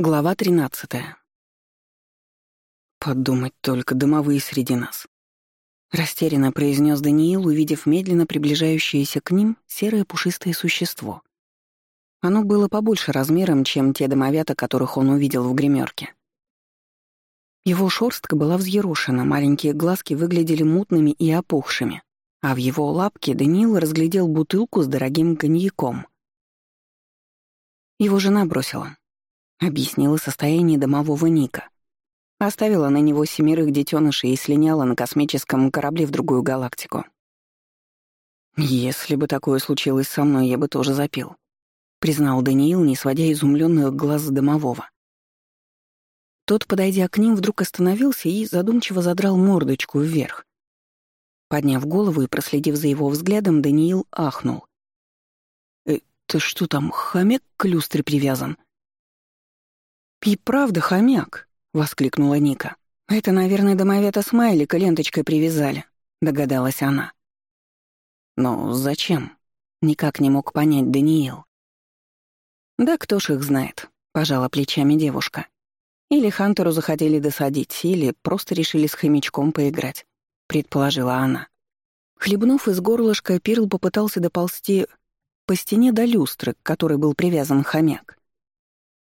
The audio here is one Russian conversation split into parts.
Глава 13. Подумать только, дымовые среди нас. Растерянно произнес Даниил, увидев медленно приближающееся к ним серое пушистое существо. Оно было побольше размером, чем те домовята, которых он увидел в гримерке. Его шорстка была взъерошена, маленькие глазки выглядели мутными и опухшими, а в его лапке Даниил разглядел бутылку с дорогим коньяком. Его жена бросила. Объяснила состояние домового Ника. Оставила на него семерых детенышей и слиняла на космическом корабле в другую галактику. «Если бы такое случилось со мной, я бы тоже запил», — признал Даниил, не сводя изумленных глаз домового. Тот, подойдя к ним, вдруг остановился и задумчиво задрал мордочку вверх. Подняв голову и проследив за его взглядом, Даниил ахнул. "Это что там, хомяк к люстре привязан?» «И правда хомяк!» — воскликнула Ника. «Это, наверное, домовета смайлика ленточкой привязали», — догадалась она. «Но зачем?» — никак не мог понять Даниил. «Да кто ж их знает», — пожала плечами девушка. «Или Хантеру захотели досадить, или просто решили с хомячком поиграть», — предположила она. Хлебнув из горлышка, Пирл попытался доползти по стене до люстры, к которой был привязан хомяк.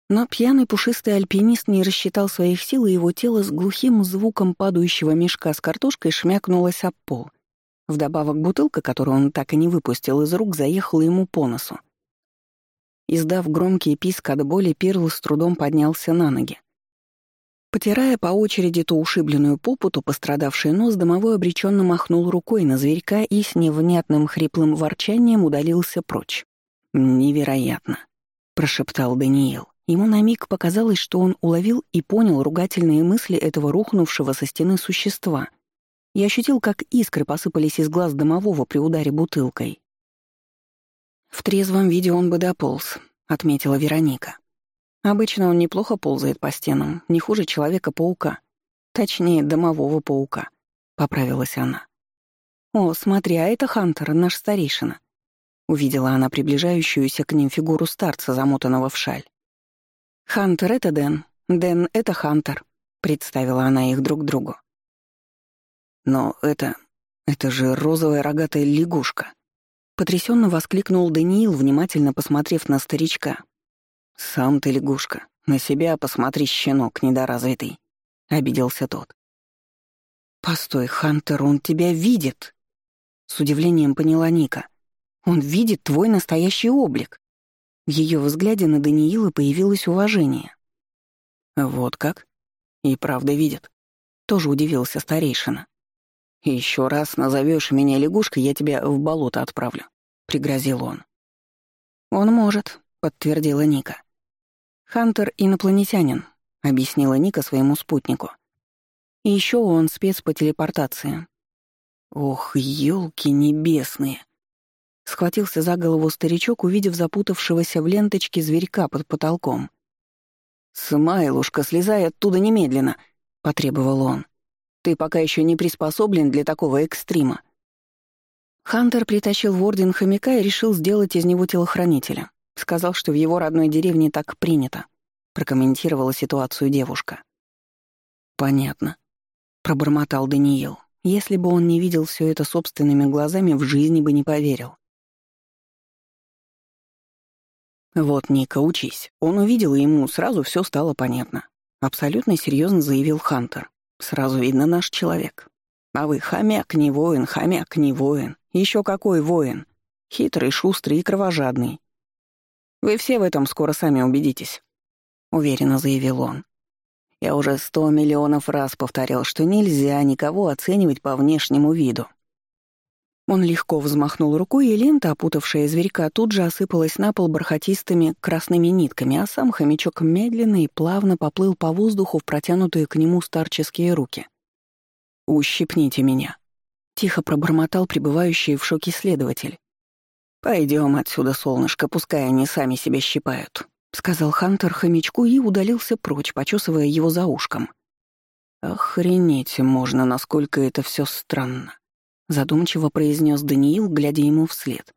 Но пьяный пушистый альпинист не рассчитал своих сил, и его тело с глухим звуком падающего мешка с картошкой шмякнулось об пол. Вдобавок бутылка, которую он так и не выпустил из рук, заехала ему по носу. Издав громкий писк от боли, Перл с трудом поднялся на ноги. Потирая по очереди то ушибленную попу, то пострадавший нос, домовой обреченно махнул рукой на зверька и с невнятным хриплым ворчанием удалился прочь. «Невероятно», — прошептал Даниил. Ему на миг показалось, что он уловил и понял ругательные мысли этого рухнувшего со стены существа и ощутил, как искры посыпались из глаз домового при ударе бутылкой. «В трезвом виде он бы дополз», — отметила Вероника. «Обычно он неплохо ползает по стенам, не хуже Человека-паука. Точнее, домового паука», — поправилась она. «О, смотри, а это Хантер, наш старейшина», — увидела она приближающуюся к ним фигуру старца, замотанного в шаль. «Хантер — это Дэн. Дэн — это Хантер», — представила она их друг другу. «Но это... это же розовая рогатая лягушка!» Потрясенно воскликнул Даниил, внимательно посмотрев на старичка. «Сам ты лягушка. На себя посмотри, щенок недоразвитый», — обиделся тот. «Постой, Хантер, он тебя видит!» С удивлением поняла Ника. «Он видит твой настоящий облик!» В ее взгляде на Даниила появилось уважение. «Вот как?» «И правда видит». Тоже удивился старейшина. «Еще раз назовешь меня лягушкой, я тебя в болото отправлю», — пригрозил он. «Он может», — подтвердила Ника. «Хантер — инопланетянин», — объяснила Ника своему спутнику. «И еще он спец по телепортации». «Ох, елки небесные!» Схватился за голову старичок, увидев запутавшегося в ленточке зверька под потолком. «Смайлушка, слезай оттуда немедленно!» — потребовал он. «Ты пока еще не приспособлен для такого экстрима». Хантер притащил в орден хомяка и решил сделать из него телохранителя. Сказал, что в его родной деревне так принято. Прокомментировала ситуацию девушка. «Понятно», — пробормотал Даниил. Если бы он не видел все это собственными глазами, в жизни бы не поверил. «Вот, Ника, учись». Он увидел, и ему сразу все стало понятно. Абсолютно серьезно заявил Хантер. «Сразу видно наш человек. А вы хомяк не воин, хомяк не воин. Еще какой воин? Хитрый, шустрый и кровожадный. Вы все в этом скоро сами убедитесь», — уверенно заявил он. «Я уже сто миллионов раз повторял, что нельзя никого оценивать по внешнему виду. Он легко взмахнул рукой, и лента, опутавшая зверька, тут же осыпалась на пол бархатистыми красными нитками, а сам хомячок медленно и плавно поплыл по воздуху в протянутые к нему старческие руки. «Ущипните меня», — тихо пробормотал пребывающий в шоке следователь. «Пойдем отсюда, солнышко, пускай они сами себя щипают», — сказал Хантер хомячку и удалился прочь, почесывая его за ушком. «Охренеть можно, насколько это все странно», — задумчиво произнес Даниил, глядя ему вслед.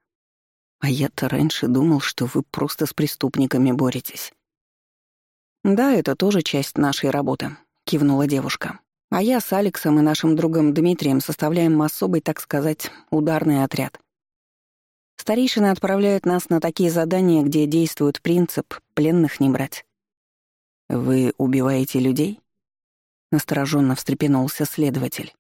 «А я-то раньше думал, что вы просто с преступниками боретесь». «Да, это тоже часть нашей работы», — кивнула девушка. «А я с Алексом и нашим другом Дмитрием составляем особый, так сказать, ударный отряд. Старейшины отправляют нас на такие задания, где действует принцип «пленных не брать». «Вы убиваете людей?» — настороженно встрепенулся следователь.